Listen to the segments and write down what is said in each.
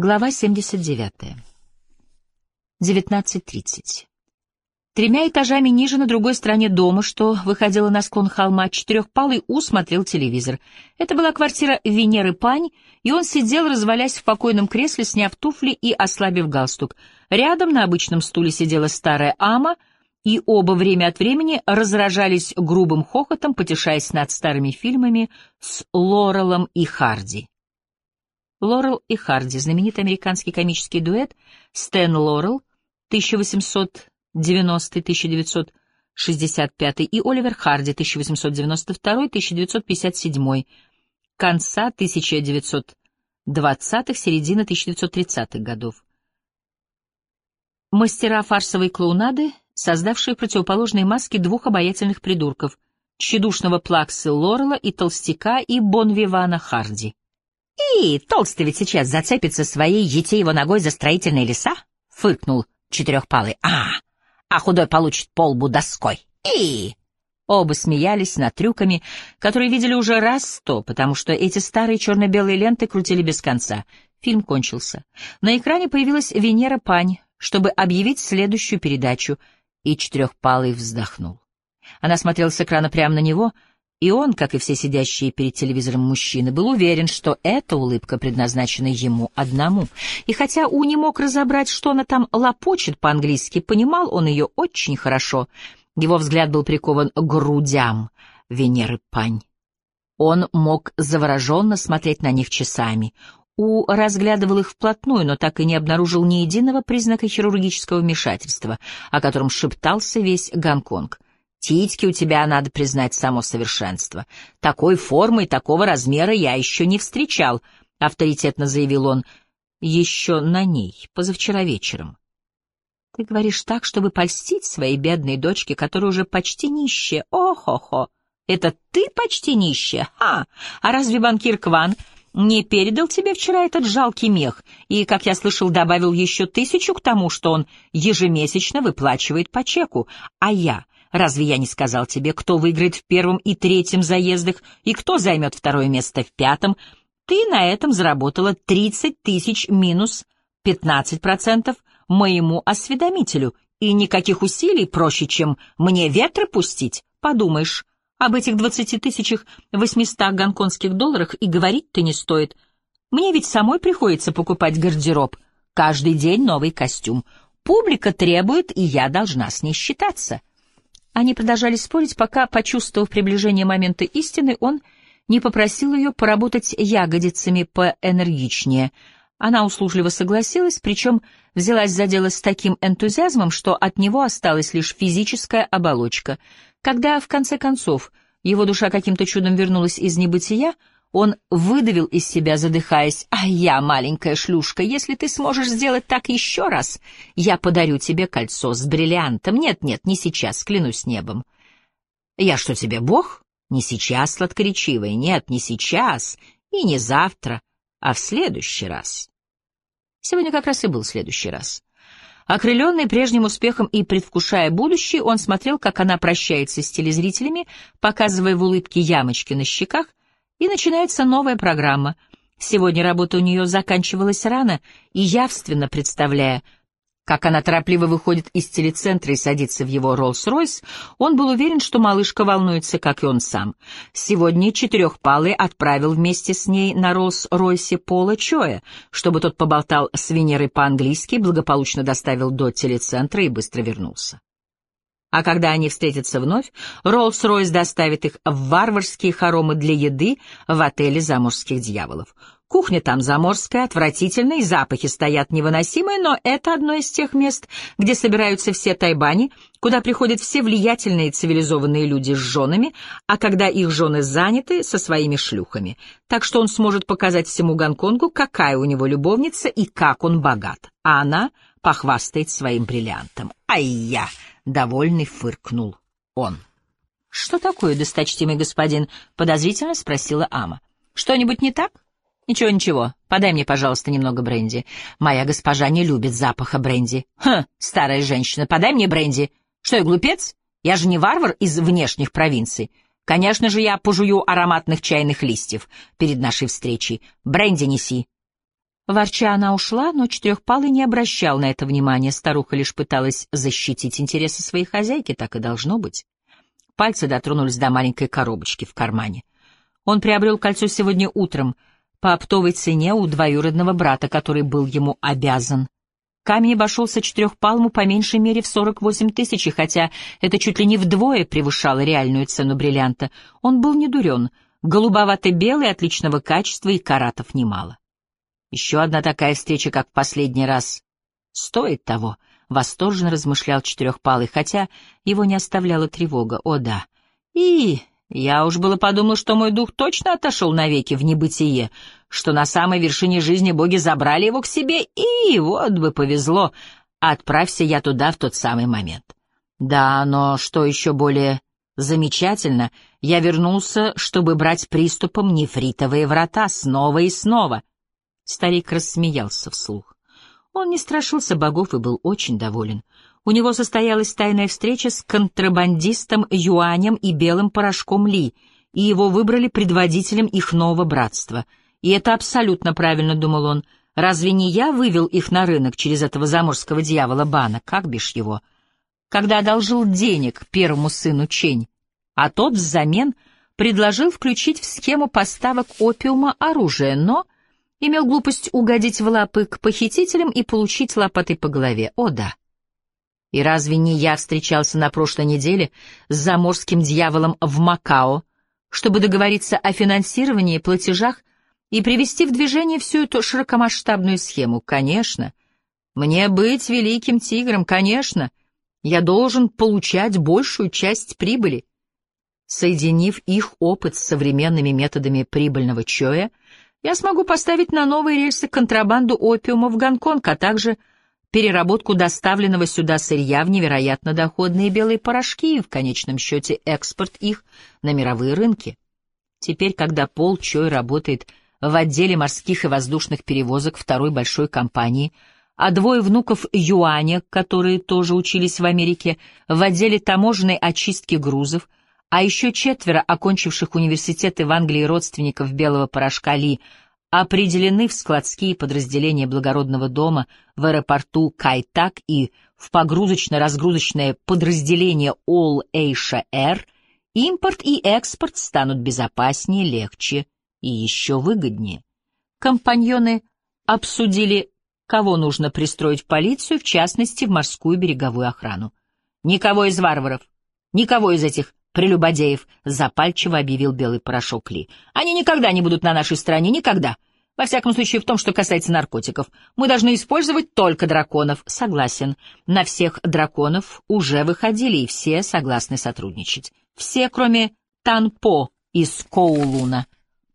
Глава 79. 19.30. Тремя этажами ниже, на другой стороне дома, что выходило на склон холма, четырехпалый У смотрел телевизор. Это была квартира Венеры Пань, и он сидел, развалясь в покойном кресле, сняв туфли и ослабив галстук. Рядом на обычном стуле сидела старая Ама, и оба время от времени разражались грубым хохотом, потешаясь над старыми фильмами с Лорелом и Харди. Лорел и Харди, знаменитый американский комический дуэт Стэн Лорел, 1890-1965, и Оливер Харди, 1892-1957, конца 1920-х, середина 1930-х годов. Мастера фарсовой клоунады, создавшие противоположные маски двух обаятельных придурков — тщедушного плаксы Лорела и толстяка и Бонвивана Харди. «И толстый ведь сейчас зацепится своей его ногой за строительные леса?» — фыркнул четырехпалый. «А, а худой получит полбу доской. И...» Оба смеялись над трюками, которые видели уже раз сто, потому что эти старые черно-белые ленты крутили без конца. Фильм кончился. На экране появилась Венера Пань, чтобы объявить следующую передачу, и четырехпалый вздохнул. Она смотрела с экрана прямо на него — и он, как и все сидящие перед телевизором мужчины, был уверен, что эта улыбка предназначена ему одному. И хотя У не мог разобрать, что она там лопочет по-английски, понимал он ее очень хорошо. Его взгляд был прикован к грудям Венеры Пань. Он мог завороженно смотреть на них часами. У разглядывал их вплотную, но так и не обнаружил ни единого признака хирургического вмешательства, о котором шептался весь Гонконг. Титьки у тебя, надо признать, само совершенство. Такой формы и такого размера я еще не встречал, — авторитетно заявил он, — еще на ней, позавчера вечером. Ты говоришь так, чтобы польстить своей бедной дочке, которая уже почти нищая. О-хо-хо! Это ты почти нищая? Ха! А разве банкир Кван не передал тебе вчера этот жалкий мех и, как я слышал, добавил еще тысячу к тому, что он ежемесячно выплачивает по чеку, а я Разве я не сказал тебе, кто выиграет в первом и третьем заездах и кто займет второе место в пятом? Ты на этом заработала 30 тысяч минус 15% моему осведомителю, и никаких усилий проще, чем мне ветры пустить. Подумаешь, об этих 20 тысячах 800 гонконгских долларах и говорить-то не стоит. Мне ведь самой приходится покупать гардероб. Каждый день новый костюм. Публика требует, и я должна с ней считаться. Они продолжали спорить, пока, почувствовав приближение момента истины, он не попросил ее поработать ягодицами поэнергичнее. Она услужливо согласилась, причем взялась за дело с таким энтузиазмом, что от него осталась лишь физическая оболочка. Когда, в конце концов, его душа каким-то чудом вернулась из небытия, он выдавил из себя, задыхаясь, «А я, маленькая шлюшка, если ты сможешь сделать так еще раз, я подарю тебе кольцо с бриллиантом. Нет-нет, не сейчас, клянусь небом». «Я что, тебе бог?» «Не сейчас, сладкоречивый, нет, не сейчас и не завтра, а в следующий раз». Сегодня как раз и был следующий раз. Окрыленный прежним успехом и предвкушая будущее, он смотрел, как она прощается с телезрителями, показывая в улыбке ямочки на щеках, и начинается новая программа. Сегодня работа у нее заканчивалась рано, и явственно представляя, как она торопливо выходит из телецентра и садится в его Роллс-Ройс, он был уверен, что малышка волнуется, как и он сам. Сегодня Четырехпалый отправил вместе с ней на Роллс-Ройсе Пола Чоя, чтобы тот поболтал с Венерой по-английски, благополучно доставил до телецентра и быстро вернулся. А когда они встретятся вновь, Роллс-Ройс доставит их в варварские хоромы для еды в отеле заморских дьяволов. Кухня там заморская, отвратительная, и запахи стоят невыносимые, но это одно из тех мест, где собираются все тайбани, куда приходят все влиятельные цивилизованные люди с женами, а когда их жены заняты со своими шлюхами. Так что он сможет показать всему Гонконгу, какая у него любовница и как он богат. А она похвастает своим бриллиантом. Ай-я! Довольный фыркнул он. «Что такое, досточтимый господин?» — подозрительно спросила Ама. «Что-нибудь не так?» «Ничего, ничего. Подай мне, пожалуйста, немного бренди. Моя госпожа не любит запаха бренди». «Хм, старая женщина, подай мне бренди. Что я, глупец? Я же не варвар из внешних провинций. Конечно же, я пожую ароматных чайных листьев перед нашей встречей. Бренди неси». Ворча она ушла, но Четырехпалый не обращал на это внимания, старуха лишь пыталась защитить интересы своей хозяйки, так и должно быть. Пальцы дотронулись до маленькой коробочки в кармане. Он приобрел кольцо сегодня утром по оптовой цене у двоюродного брата, который был ему обязан. Камень обошелся четырехпалму по меньшей мере в 48 тысяч, хотя это чуть ли не вдвое превышало реальную цену бриллианта, он был не дурен, голубовато-белый, отличного качества и каратов немало. Еще одна такая встреча, как в последний раз, стоит того, — восторженно размышлял Четырехпалый, хотя его не оставляла тревога. О, да. И я уж было подумал, что мой дух точно отошел навеки в небытие, что на самой вершине жизни боги забрали его к себе, и вот бы повезло, отправься я туда в тот самый момент. Да, но что еще более замечательно, я вернулся, чтобы брать приступом нефритовые врата снова и снова — Старик рассмеялся вслух. Он не страшился богов и был очень доволен. У него состоялась тайная встреча с контрабандистом Юанем и белым порошком Ли, и его выбрали предводителем их нового братства. И это абсолютно правильно, думал он. Разве не я вывел их на рынок через этого заморского дьявола Бана, как бишь его? Когда одолжил денег первому сыну Чень, а тот взамен предложил включить в схему поставок опиума оружие, но имел глупость угодить в лапы к похитителям и получить лопатой по голове. О, да. И разве не я встречался на прошлой неделе с заморским дьяволом в Макао, чтобы договориться о финансировании, платежах и привести в движение всю эту широкомасштабную схему? Конечно. Мне быть великим тигром, конечно. Я должен получать большую часть прибыли. Соединив их опыт с современными методами прибыльного чоя, я смогу поставить на новые рельсы контрабанду опиума в Гонконг, а также переработку доставленного сюда сырья в невероятно доходные белые порошки и, в конечном счете, экспорт их на мировые рынки. Теперь, когда Пол Чой работает в отделе морских и воздушных перевозок второй большой компании, а двое внуков Юаня, которые тоже учились в Америке, в отделе таможенной очистки грузов, а еще четверо окончивших университеты в Англии родственников белого порошка Ли определены в складские подразделения благородного дома в аэропорту Кайтак и в погрузочно-разгрузочное подразделение All Asia Air, импорт и экспорт станут безопаснее, легче и еще выгоднее. Компаньоны обсудили, кого нужно пристроить в полицию, в частности, в морскую береговую охрану. Никого из варваров, никого из этих прелюбодеев, — запальчиво объявил белый порошок Ли. Они никогда не будут на нашей стороне, никогда. Во всяком случае, в том, что касается наркотиков. Мы должны использовать только драконов. Согласен. На всех драконов уже выходили, и все согласны сотрудничать. Все, кроме Танпо из Коулуна.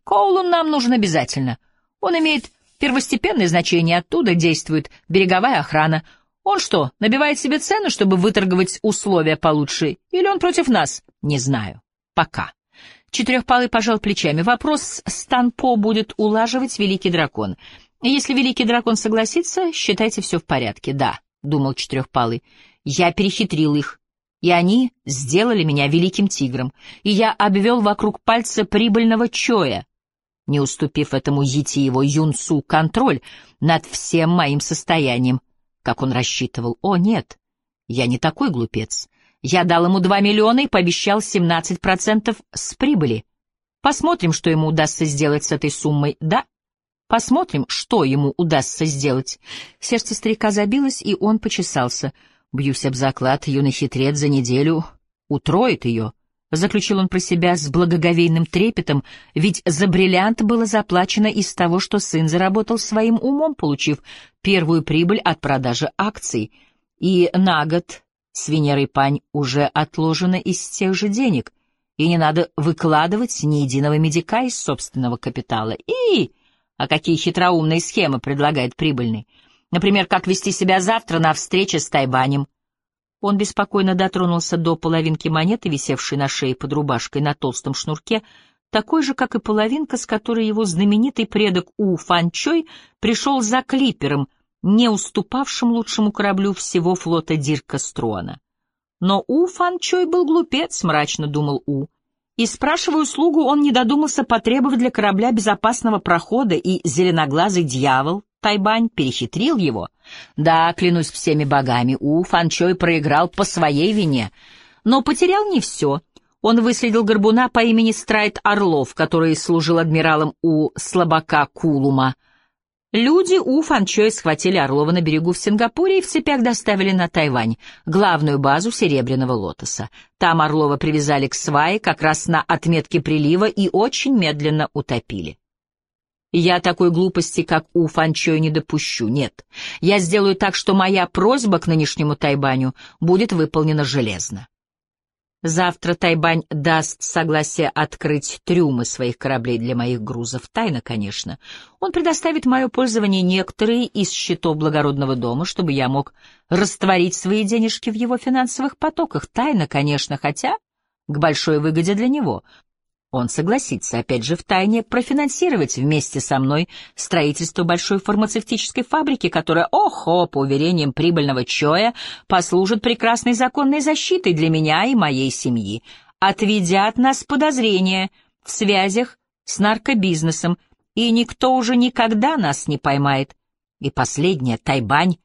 Коулун нам нужен обязательно. Он имеет первостепенное значение, оттуда действует береговая охрана. Он что, набивает себе цену, чтобы выторговать условия получше, или он против нас? Не знаю. Пока. Четырехпалый пожал плечами. Вопрос с Танпо будет улаживать Великий Дракон. Если Великий Дракон согласится, считайте все в порядке. Да, — думал Четырехпалый. Я перехитрил их, и они сделали меня Великим Тигром, и я обвел вокруг пальца прибыльного Чоя, не уступив этому Етиеву Юнцу контроль над всем моим состоянием, как он рассчитывал. О, нет, я не такой глупец. Я дал ему 2 миллиона и пообещал 17% с прибыли. Посмотрим, что ему удастся сделать с этой суммой, да? Посмотрим, что ему удастся сделать. Сердце старика забилось, и он почесался. Бьюсь об заклад, юный хитрец за неделю утроит ее. Заключил он про себя с благоговейным трепетом, ведь за бриллиант было заплачено из того, что сын заработал своим умом, получив первую прибыль от продажи акций. И на год с Венерой Пань уже отложено из тех же денег, и не надо выкладывать ни единого медика из собственного капитала. И... А какие хитроумные схемы предлагает прибыльный? Например, как вести себя завтра на встрече с Тайбанем. Он беспокойно дотронулся до половинки монеты, висевшей на шее под рубашкой на толстом шнурке, такой же, как и половинка, с которой его знаменитый предок У Фанчой пришел за клипером — не уступавшим лучшему кораблю всего флота Дирка Струана. Но У Фан Чой был глупец, мрачно думал У. И, спрашивая услугу, он не додумался потребовать для корабля безопасного прохода, и зеленоглазый дьявол, Тайбань перехитрил его. Да, клянусь всеми богами, У Фанчой проиграл по своей вине. Но потерял не все. Он выследил горбуна по имени Страйт Орлов, который служил адмиралом у слабака Кулума. Люди у Фанчой схватили Орлова на берегу в Сингапуре и в цепях доставили на Тайвань, главную базу Серебряного лотоса. Там Орлова привязали к свае как раз на отметке прилива и очень медленно утопили. Я такой глупости, как у Фанчой, не допущу, нет. Я сделаю так, что моя просьба к нынешнему Тайбаню будет выполнена железно. Завтра Тайбань даст согласие открыть трюмы своих кораблей для моих грузов. Тайна, конечно. Он предоставит мое пользование некоторые из счетов благородного дома, чтобы я мог растворить свои денежки в его финансовых потоках. Тайна, конечно, хотя к большой выгоде для него. Он согласится, опять же, в тайне профинансировать вместе со мной строительство большой фармацевтической фабрики, которая, охо, по уверениям прибыльного Чоя, послужит прекрасной законной защитой для меня и моей семьи, отведя от нас подозрения в связях с наркобизнесом, и никто уже никогда нас не поймает. И последнее, Тайбань,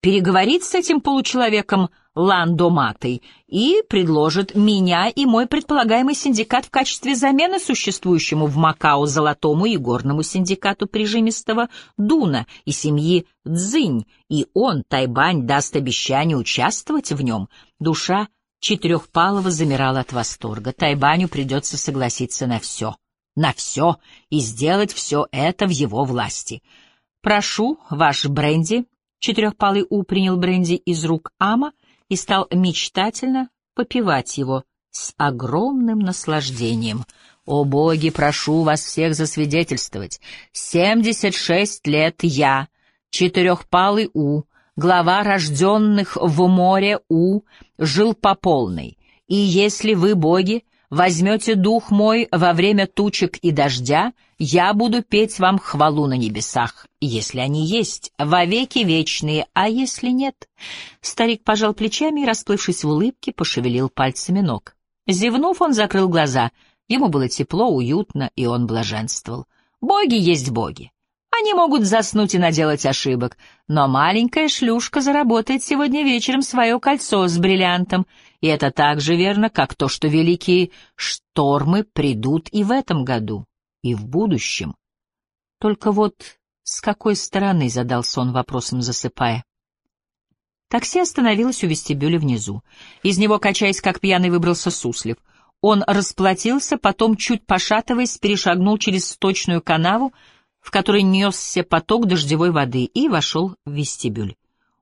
переговорит с этим получеловеком — Ландоматой и предложит меня и мой предполагаемый синдикат в качестве замены существующему в Макао золотому и горному синдикату прижимистого Дуна и семьи Цзинь, и он, Тайбань, даст обещание участвовать в нем. Душа Четырехпалова замирала от восторга. Тайбаню придется согласиться на все, на все, и сделать все это в его власти. «Прошу, ваш бренди», — Четырехпалый У принял бренди из рук Ама — и стал мечтательно попивать его с огромным наслаждением. «О боги, прошу вас всех засвидетельствовать! Семьдесят шесть лет я, четырехпалый У, глава рожденных в море У, жил по полной, и если вы, боги, возьмете дух мой во время тучек и дождя, я буду петь вам хвалу на небесах, если они есть, вовеки вечные, а если нет?» Старик пожал плечами и, расплывшись в улыбке, пошевелил пальцами ног. Зевнув, он закрыл глаза. Ему было тепло, уютно, и он блаженствовал. «Боги есть боги. Они могут заснуть и наделать ошибок, но маленькая шлюшка заработает сегодня вечером свое кольцо с бриллиантом, и это так же верно, как то, что великие штормы придут и в этом году, и в будущем. Только вот с какой стороны, задался он вопросом, засыпая. Такси остановилось у вестибюля внизу. Из него, качаясь как пьяный, выбрался Суслив. Он расплатился, потом, чуть пошатываясь, перешагнул через сточную канаву, в которой несся поток дождевой воды, и вошел в вестибюль.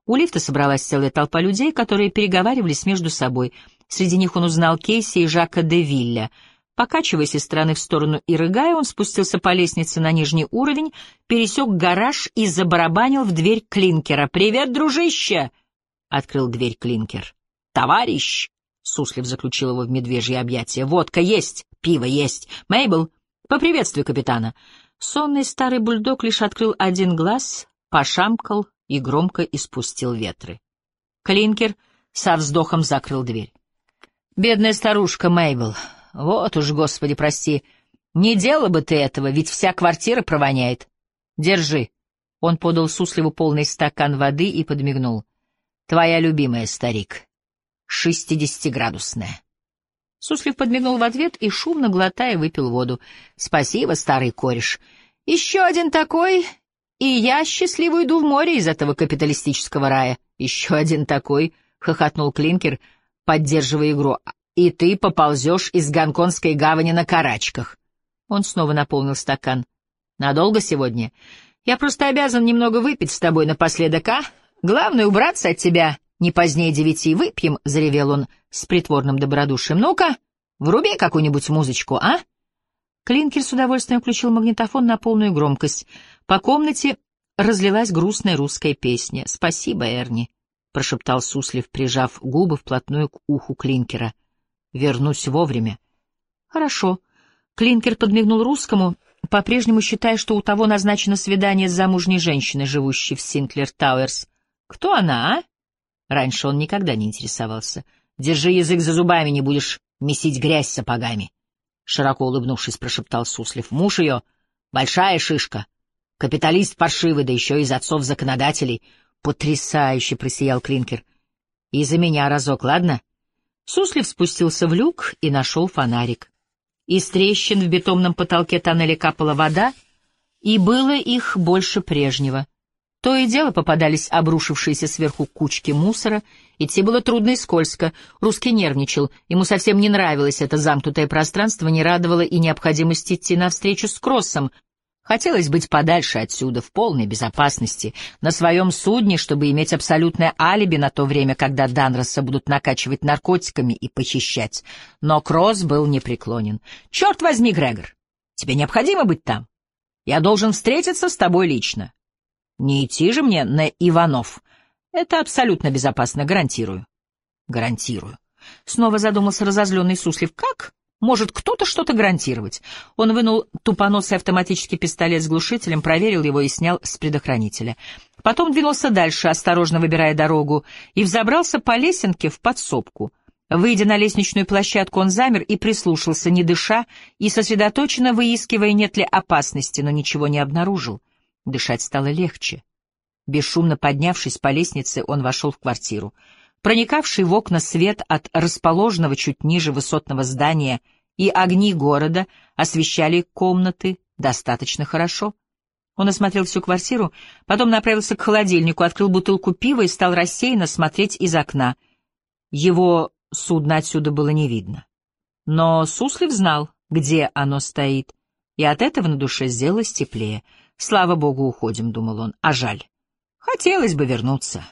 У лифта собралась целая толпа людей, которые переговаривались между собой. Среди них он узнал Кейси и Жака де Вилля. Покачиваясь из стороны в сторону и рыгая, он спустился по лестнице на нижний уровень, пересек гараж и забарабанил в дверь клинкера. «Привет, дружище!» — открыл дверь клинкер. «Товарищ!» — Суслив заключил его в медвежье объятия. «Водка есть, пиво есть. Мейбл, поприветствуй капитана». Сонный старый бульдог лишь открыл один глаз, пошамкал и громко испустил ветры. Клинкер со вздохом закрыл дверь. «Бедная старушка Мейбл, вот уж, господи, прости, не делала бы ты этого, ведь вся квартира провоняет. Держи». Он подал Сусливу полный стакан воды и подмигнул. «Твоя любимая, старик, шестидесятиградусная». Суслив подмигнул в ответ и, шумно глотая, выпил воду. «Спасибо, старый кореш. Еще один такой, и я счастливо иду в море из этого капиталистического рая. Еще один такой», — хохотнул Клинкер, поддерживая игру. «И ты поползешь из Гонконгской гавани на карачках». Он снова наполнил стакан. «Надолго сегодня? Я просто обязан немного выпить с тобой напоследок, а? Главное — убраться от тебя не позднее девяти. Выпьем», — заревел он с притворным добродушием. «Ну-ка, вруби какую-нибудь музычку, а?» Клинкер с удовольствием включил магнитофон на полную громкость. По комнате разлилась грустная русская песня. «Спасибо, Эрни», — прошептал Суслив, прижав губы вплотную к уху Клинкера. «Вернусь вовремя». «Хорошо». Клинкер подмигнул русскому, по-прежнему считая, что у того назначено свидание с замужней женщиной, живущей в Синклер Тауэрс. «Кто она, а?» Раньше он никогда не интересовался. «Держи язык за зубами, не будешь месить грязь сапогами». Широко улыбнувшись, прошептал Суслив. «Муж ее — большая шишка. Капиталист паршивый, да еще из отцов-законодателей. Потрясающе просиял Клинкер. И за меня разок, ладно? Суслив спустился в люк и нашел фонарик. Из трещин в бетонном потолке тоннеля капала вода, и было их больше прежнего. То и дело попадались обрушившиеся сверху кучки мусора, идти было трудно и скользко. Русский нервничал, ему совсем не нравилось это замкнутое пространство, не радовало и необходимость идти навстречу с Кроссом, Хотелось быть подальше отсюда, в полной безопасности, на своем судне, чтобы иметь абсолютное алиби на то время, когда Данроса будут накачивать наркотиками и похищать. Но Кросс был непреклонен. «Черт возьми, Грегор, тебе необходимо быть там. Я должен встретиться с тобой лично. Не идти же мне на Иванов. Это абсолютно безопасно, гарантирую». «Гарантирую». Снова задумался разозленный Суслив. «Как?» Может кто-то что-то гарантировать. Он вынул тупоносый автоматический пистолет с глушителем, проверил его и снял с предохранителя. Потом двинулся дальше, осторожно выбирая дорогу, и взобрался по лесенке в подсобку. Выйдя на лестничную площадку, он замер и прислушался, не дыша, и сосредоточенно выискивая, нет ли опасности, но ничего не обнаружил. Дышать стало легче. Бесшумно поднявшись по лестнице, он вошел в квартиру. Проникавший в окна свет от расположенного чуть ниже высотного здания и огни города освещали комнаты достаточно хорошо. Он осмотрел всю квартиру, потом направился к холодильнику, открыл бутылку пива и стал рассеянно смотреть из окна. Его судно отсюда было не видно. Но Суслив знал, где оно стоит, и от этого на душе сделалось теплее. «Слава богу, уходим», — думал он, — «а жаль. Хотелось бы вернуться».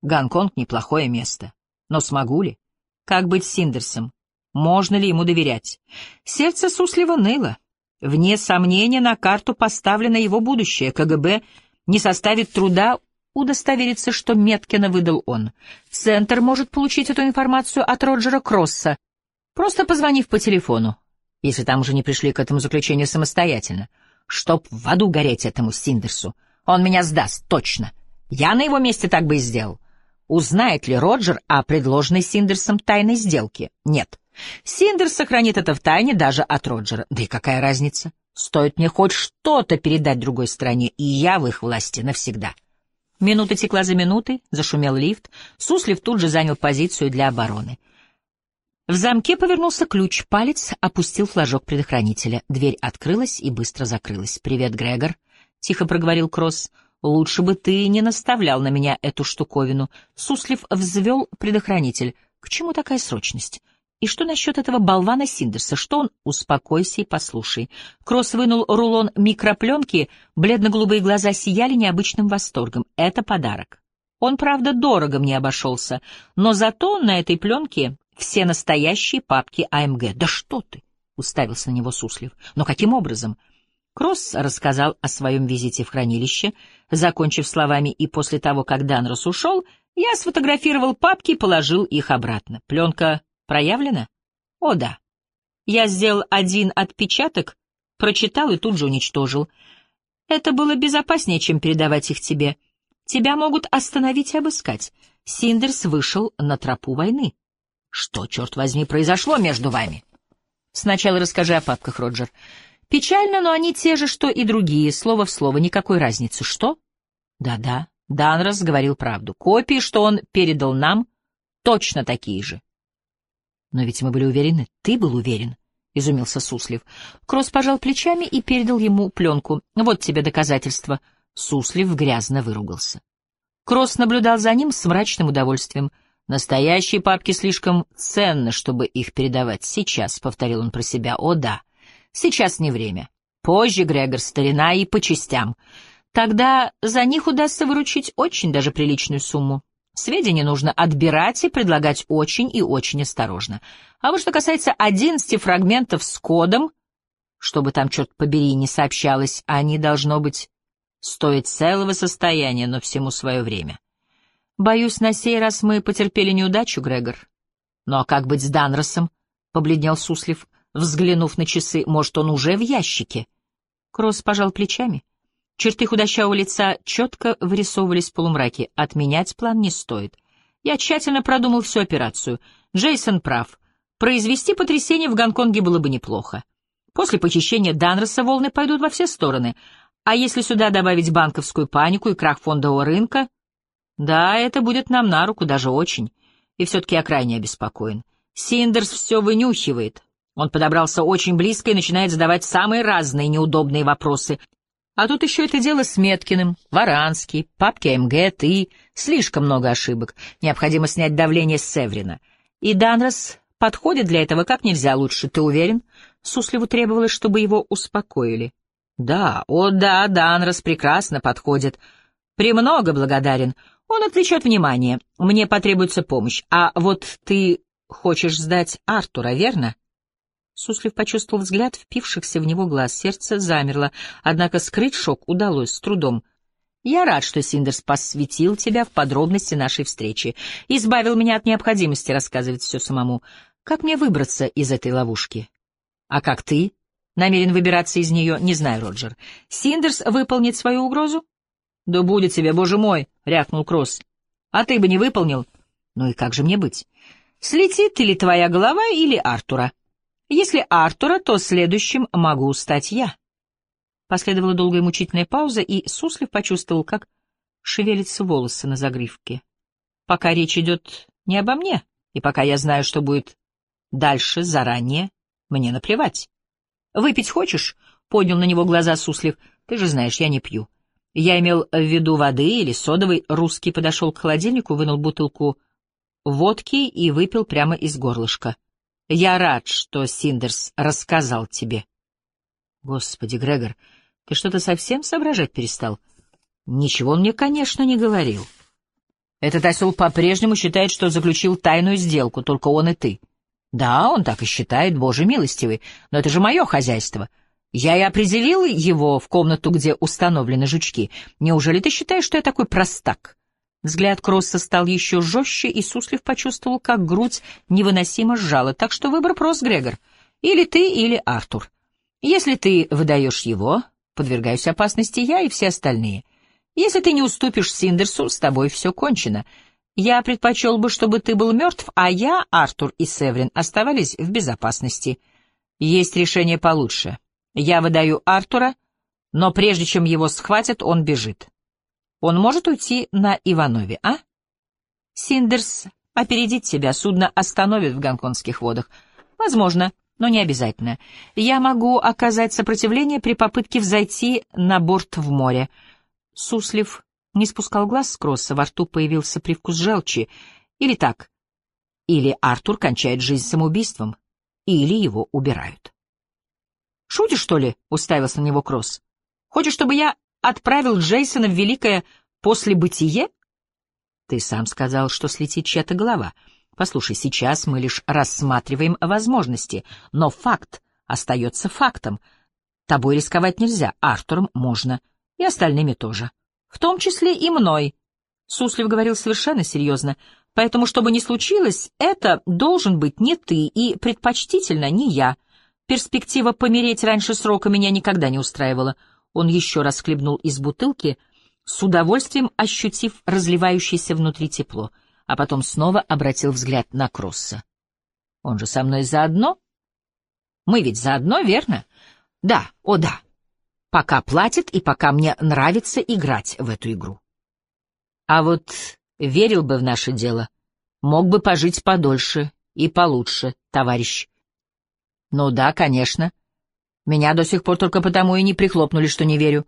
Гонконг — неплохое место. Но смогу ли? Как быть с Синдерсом? Можно ли ему доверять? Сердце Суслива ныло. Вне сомнения на карту поставлено его будущее. КГБ не составит труда удостовериться, что Меткина выдал он. Центр может получить эту информацию от Роджера Кросса, просто позвонив по телефону, если там уже не пришли к этому заключению самостоятельно. Чтоб в аду гореть этому Синдерсу. Он меня сдаст, точно. Я на его месте так бы и сделал. Узнает ли Роджер о предложенной Синдерсом тайной сделке? Нет. Синдерс сохранит это в тайне даже от Роджера. Да и какая разница? Стоит мне хоть что-то передать другой стране, и я в их власти навсегда. Минута текла за минутой, зашумел лифт. Суслив тут же занял позицию для обороны. В замке повернулся ключ, палец опустил флажок предохранителя. Дверь открылась и быстро закрылась. «Привет, Грегор», — тихо проговорил Кросс. Лучше бы ты не наставлял на меня эту штуковину. Суслив взвел предохранитель. К чему такая срочность? И что насчет этого болвана Синдерса? Что он? Успокойся и послушай. Кросс вынул рулон микропленки, бледно-голубые глаза сияли необычным восторгом. Это подарок. Он, правда, дорого мне обошелся, но зато на этой пленке все настоящие папки АМГ. Да что ты! — уставился на него Суслив. Но каким образом? — Кросс рассказал о своем визите в хранилище, закончив словами «и после того, как Данрос ушел, я сфотографировал папки и положил их обратно. Пленка проявлена? О, да. Я сделал один отпечаток, прочитал и тут же уничтожил. Это было безопаснее, чем передавать их тебе. Тебя могут остановить и обыскать. Синдерс вышел на тропу войны. Что, черт возьми, произошло между вами? Сначала расскажи о папках, Роджер. Печально, но они те же, что и другие, слово в слово, никакой разницы. Что? Да-да, Данрос говорил правду. Копии, что он передал нам, точно такие же. Но ведь мы были уверены. Ты был уверен, — изумился Суслив. Кросс пожал плечами и передал ему пленку. Вот тебе доказательство. Суслив грязно выругался. Кросс наблюдал за ним с мрачным удовольствием. Настоящие папки слишком ценны, чтобы их передавать сейчас, — повторил он про себя. О, да. Сейчас не время. Позже, Грегор, старина и по частям. Тогда за них удастся выручить очень даже приличную сумму. Сведения нужно отбирать и предлагать очень и очень осторожно. А вот что касается одиннадцати фрагментов с кодом, чтобы там, черт побери, не сообщалось, они, должно быть, стоят целого состояния, но всему свое время. Боюсь, на сей раз мы потерпели неудачу, Грегор. Ну а как быть с Данросом? — побледнел Суслив взглянув на часы. Может, он уже в ящике? Кросс пожал плечами. Черты худощавого лица четко вырисовывались в полумраке. Отменять план не стоит. Я тщательно продумал всю операцию. Джейсон прав. Произвести потрясение в Гонконге было бы неплохо. После похищения Данроса волны пойдут во все стороны, А если сюда добавить банковскую панику и крах фондового рынка? Да, это будет нам на руку даже очень. И все-таки я крайне обеспокоен. Синдерс все вынюхивает. Он подобрался очень близко и начинает задавать самые разные неудобные вопросы. А тут еще это дело с Меткиным, Варанский, папки МГ, ты. Слишком много ошибок. Необходимо снять давление с Севрина. И Данрос подходит для этого как нельзя лучше, ты уверен? Сусливу требовалось, чтобы его успокоили. Да, о да, Данрос прекрасно подходит. Премного благодарен. Он отвлечет внимание. Мне потребуется помощь. А вот ты хочешь сдать Артура, верно? Суслив почувствовал взгляд впившихся в него глаз. Сердце замерло, однако скрыть шок удалось с трудом. «Я рад, что Синдерс посвятил тебя в подробности нашей встречи, избавил меня от необходимости рассказывать все самому. Как мне выбраться из этой ловушки?» «А как ты?» намерен выбираться из нее, не знаю, Роджер. Синдерс выполнит свою угрозу? Да будет тебе, боже мой, рявкнул Кросс. А ты бы не выполнил? Ну и как же мне быть? Слетит или твоя голова, или Артура? Если Артура, то следующим могу стать я. Последовала долгая мучительная пауза, и Суслив почувствовал, как шевелятся волосы на загривке. Пока речь идет не обо мне, и пока я знаю, что будет дальше заранее, мне наплевать. «Выпить хочешь?» — поднял на него глаза Суслив. «Ты же знаешь, я не пью». Я имел в виду воды или содовой. Русский подошел к холодильнику, вынул бутылку водки и выпил прямо из горлышка. «Я рад, что Синдерс рассказал тебе». «Господи, Грегор, ты что-то совсем соображать перестал?» «Ничего он мне, конечно, не говорил». «Этот осел по-прежнему считает, что заключил тайную сделку, только он и ты». Да, он так и считает, боже милостивый, но это же мое хозяйство. Я и определил его в комнату, где установлены жучки. Неужели ты считаешь, что я такой простак? Взгляд Кросса стал еще жестче, и Суслив почувствовал, как грудь невыносимо сжала. Так что выбор прост, Грегор. Или ты, или Артур. Если ты выдаешь его, подвергаюсь опасности я и все остальные. Если ты не уступишь Синдерсу, с тобой все кончено. Я предпочел бы, чтобы ты был мертв, а я, Артур и Севрин оставались в безопасности. Есть решение получше. Я выдаю Артура, но прежде чем его схватят, он бежит. Он может уйти на Иванове, а? Синдерс опередит тебя, судно остановит в гонконгских водах. Возможно, но не обязательно. Я могу оказать сопротивление при попытке взойти на борт в море. Суслив не спускал глаз с Кросса, во рту появился привкус желчи. Или так. Или Артур кончает жизнь самоубийством, или его убирают. «Шутишь, что ли?» — уставился на него Кросс. «Хочешь, чтобы я отправил Джейсона в великое послебытие?» «Ты сам сказал, что слетит чья-то голова. Послушай, сейчас мы лишь рассматриваем возможности, но факт остается фактом. Тобой рисковать нельзя, Артуром можно, и остальными тоже в том числе и мной. Суслив говорил совершенно серьезно, поэтому, что бы ни случилось, это должен быть не ты и, предпочтительно, не я. Перспектива помереть раньше срока меня никогда не устраивала. Он еще раз хлебнул из бутылки, с удовольствием ощутив разливающееся внутри тепло, а потом снова обратил взгляд на Кросса. «Он же со мной заодно?» «Мы ведь заодно, верно?» «Да, о да, пока платят и пока мне нравится играть в эту игру. А вот верил бы в наше дело, мог бы пожить подольше и получше, товарищ. Ну да, конечно. Меня до сих пор только потому и не прихлопнули, что не верю.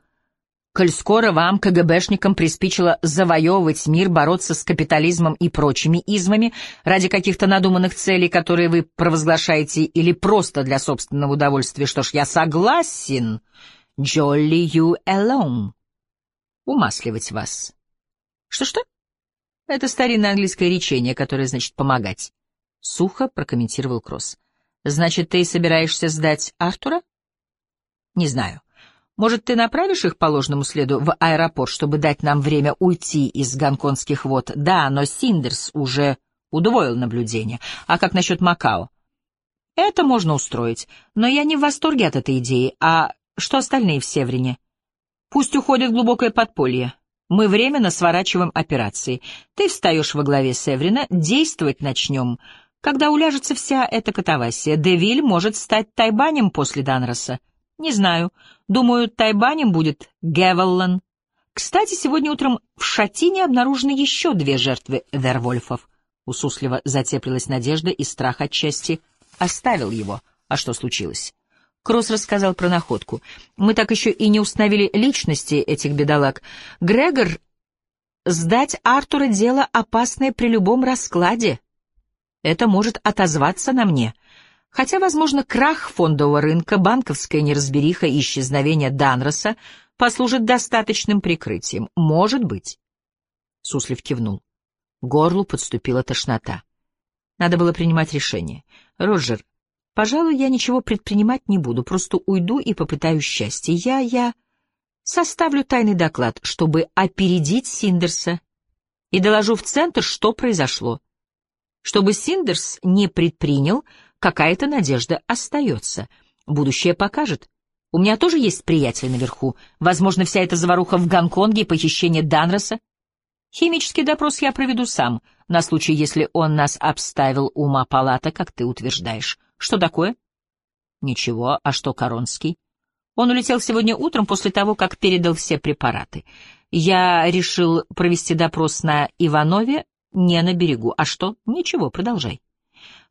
Коль скоро вам, КГБшникам, приспичило завоевывать мир, бороться с капитализмом и прочими измами ради каких-то надуманных целей, которые вы провозглашаете, или просто для собственного удовольствия, что ж, я согласен Jolly you alone. Умасливать вас. Что-что? Это старинное английское речение, которое значит «помогать». Сухо прокомментировал Кросс. Значит, ты собираешься сдать Артура? Не знаю. Может, ты направишь их по ложному следу в аэропорт, чтобы дать нам время уйти из гонконгских вод? Да, но Синдерс уже удвоил наблюдение. А как насчет Макао? Это можно устроить, но я не в восторге от этой идеи, а что остальные в Севрине? Пусть уходят в глубокое подполье. Мы временно сворачиваем операции. Ты встаешь во главе Севрина, действовать начнем. Когда уляжется вся эта катавасия, Девиль может стать тайбанем после Данроса. Не знаю. Думаю, тайбанем будет Гевеллан. Кстати, сегодня утром в Шатине обнаружены еще две жертвы Вервольфов. У Суслива затеплилась надежда, и страх отчасти оставил его. А что случилось? Кросс рассказал про находку. Мы так еще и не установили личности этих бедолаг. Грегор, сдать Артура дело опасное при любом раскладе. Это может отозваться на мне. Хотя, возможно, крах фондового рынка, банковская неразбериха и исчезновение Данроса послужит достаточным прикрытием. Может быть. Суслив кивнул. Горлу подступила тошнота. Надо было принимать решение. «Роджер, пожалуй, я ничего предпринимать не буду, просто уйду и попытаюсь счастья. Я, я составлю тайный доклад, чтобы опередить Синдерса, и доложу в центр, что произошло. Чтобы Синдерс не предпринял какая-то надежда остается. Будущее покажет. У меня тоже есть приятель наверху. Возможно, вся эта заваруха в Гонконге и похищение Данроса. Химический допрос я проведу сам, на случай, если он нас обставил ума палата, как ты утверждаешь. Что такое? Ничего, а что Коронский? Он улетел сегодня утром после того, как передал все препараты. Я решил провести допрос на Иванове, не на берегу. А что? Ничего, продолжай.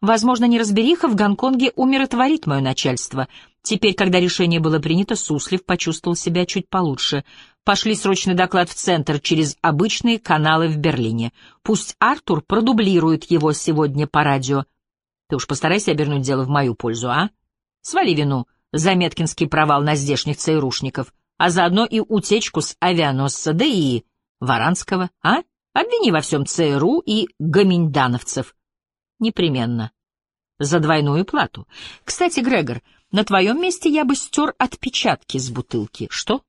Возможно, неразбериха в Гонконге умиротворит мое начальство. Теперь, когда решение было принято, Суслив почувствовал себя чуть получше. Пошли срочный доклад в центр через обычные каналы в Берлине. Пусть Артур продублирует его сегодня по радио. Ты уж постарайся обернуть дело в мою пользу, а? Свали вину за Меткинский провал на здешних ЦРУшников, а заодно и утечку с авианосца, да и Варанского, а? Обвини во всем ЦРУ и гоминдановцев. Непременно. За двойную плату. Кстати, Грегор, на твоем месте я бы стер отпечатки с бутылки. Что?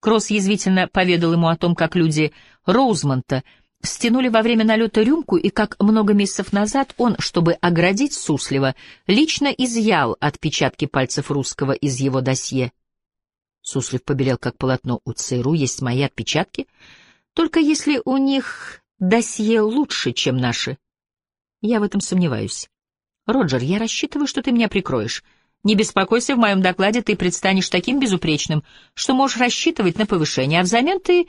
Кросс язвительно поведал ему о том, как люди Роузмонта стянули во время налета рюмку, и как много месяцев назад он, чтобы оградить Суслива, лично изъял отпечатки пальцев русского из его досье. Суслив побелел как полотно. У ЦРУ есть мои отпечатки, только если у них досье лучше, чем наши. Я в этом сомневаюсь. Роджер, я рассчитываю, что ты меня прикроешь. Не беспокойся, в моем докладе ты предстанешь таким безупречным, что можешь рассчитывать на повышение, а взамен ты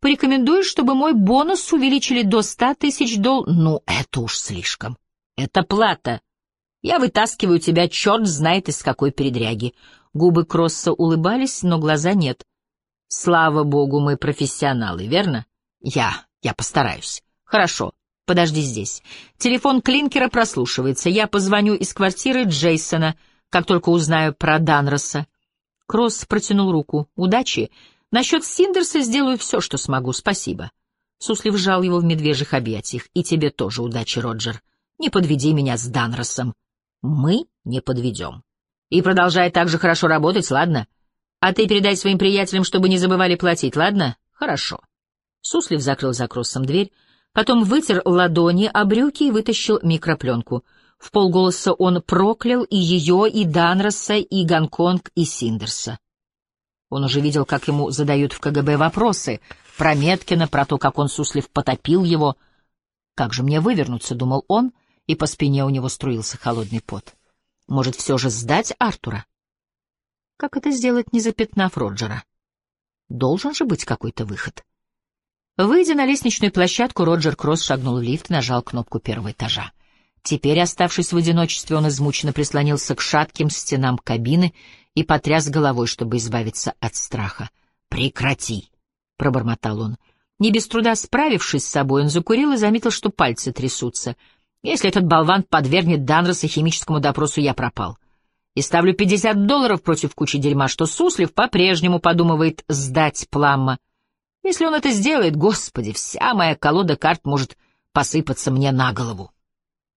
порекомендуешь, чтобы мой бонус увеличили до ста тысяч дол... Ну, это уж слишком. Это плата. Я вытаскиваю тебя, черт знает из какой передряги. Губы Кросса улыбались, но глаза нет. Слава богу, мы профессионалы, верно? Я, я постараюсь. Хорошо. Подожди здесь. Телефон Клинкера прослушивается. Я позвоню из квартиры Джейсона, как только узнаю про Данроса. Кросс протянул руку. Удачи. Насчет Синдерса сделаю все, что смогу. Спасибо. Суслив сжал его в медвежьих объятиях. И тебе тоже удачи, Роджер. Не подведи меня с Данросом. Мы не подведем. И продолжай так же хорошо работать, ладно? А ты передай своим приятелям, чтобы не забывали платить, ладно? Хорошо. Суслив закрыл за Кроссом дверь, Потом вытер ладони о брюки и вытащил микропленку. В полголоса он проклял и ее, и Данроса, и Гонконг, и Синдерса. Он уже видел, как ему задают в КГБ вопросы про Меткина, про то, как он суслив потопил его. «Как же мне вывернуться?» — думал он, и по спине у него струился холодный пот. «Может, все же сдать Артура?» Как это сделать, не запятнав Роджера? Должен же быть какой-то выход. Выйдя на лестничную площадку, Роджер Кросс шагнул в лифт и нажал кнопку первого этажа. Теперь, оставшись в одиночестве, он измученно прислонился к шатким стенам кабины и потряс головой, чтобы избавиться от страха. «Прекрати!» — пробормотал он. Не без труда справившись с собой, он закурил и заметил, что пальцы трясутся. «Если этот болван подвергнет Данроса химическому допросу, я пропал. И ставлю пятьдесят долларов против кучи дерьма, что Суслив по-прежнему подумывает сдать Пламма. Если он это сделает, господи, вся моя колода карт может посыпаться мне на голову.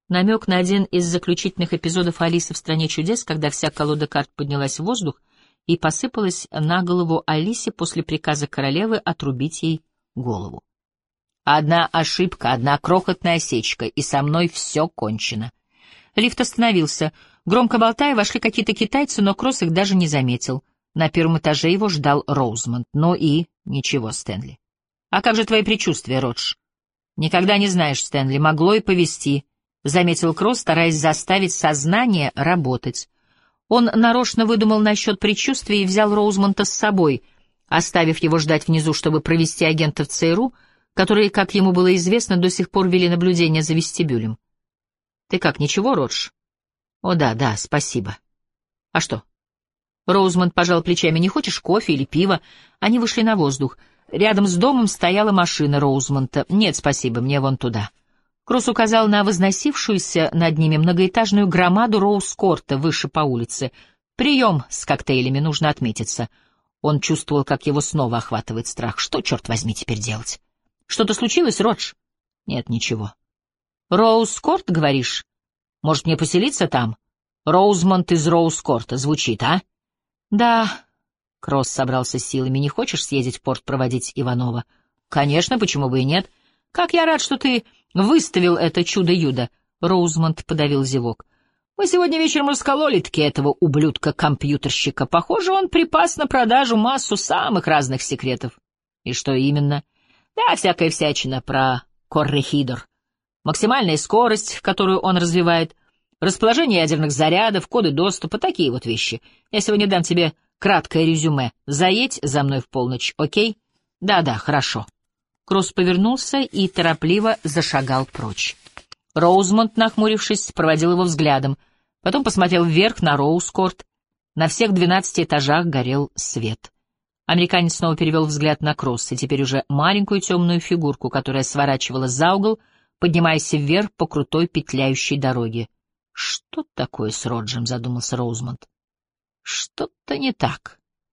Намек на один из заключительных эпизодов Алисы в «Стране чудес», когда вся колода карт поднялась в воздух и посыпалась на голову Алисе после приказа королевы отрубить ей голову. Одна ошибка, одна крохотная осечка, и со мной все кончено. Лифт остановился. Громко болтая, вошли какие-то китайцы, но Кросс их даже не заметил. На первом этаже его ждал Роузмонд. Ну и... Ничего, Стэнли. А как же твои предчувствия, Родж? Никогда не знаешь, Стэнли, могло и повести, — заметил Кросс, стараясь заставить сознание работать. Он нарочно выдумал насчет предчувствия и взял Роузмонта с собой, оставив его ждать внизу, чтобы провести агентов ЦРУ, которые, как ему было известно, до сих пор вели наблюдение за вестибюлем. «Ты как, ничего, Родж?» «О да, да, спасибо». «А что?» Роузмонд пожал плечами. «Не хочешь кофе или пива?» Они вышли на воздух. Рядом с домом стояла машина Роузмонта. «Нет, спасибо, мне вон туда». Кросс указал на возносившуюся над ними многоэтажную громаду Роуз-Корта выше по улице. «Прием с коктейлями, нужно отметиться». Он чувствовал, как его снова охватывает страх. Что, черт возьми, теперь делать? Что-то случилось, Родж? Нет, ничего. Роуз-Корт, говоришь? Может, мне поселиться там? Роузмонт из Роуз-Корта звучит, а? Да. Кросс собрался силами. Не хочешь съездить в порт проводить Иванова? Конечно, почему бы и нет? Как я рад, что ты выставил это чудо-юдо. Роузмонд подавил зевок. Мы сегодня вечером раскололи-таки этого ублюдка-компьютерщика. Похоже, он припас на продажу массу самых разных секретов. И что именно? Да, всякая всячина про коррехидор. Максимальная скорость, которую он развивает, расположение ядерных зарядов, коды доступа, такие вот вещи. Я сегодня дам тебе краткое резюме. Заедь за мной в полночь, окей? Да-да, хорошо. Кросс повернулся и торопливо зашагал прочь. Роузмонд, нахмурившись, проводил его взглядом, потом посмотрел вверх на Роузкорт. На всех двенадцати этажах горел свет. Американец снова перевел взгляд на Кросс, и теперь уже маленькую темную фигурку, которая сворачивала за угол, поднимаясь вверх по крутой петляющей дороге. «Что такое с Роджем?» — задумался Роузмонд. «Что-то не так».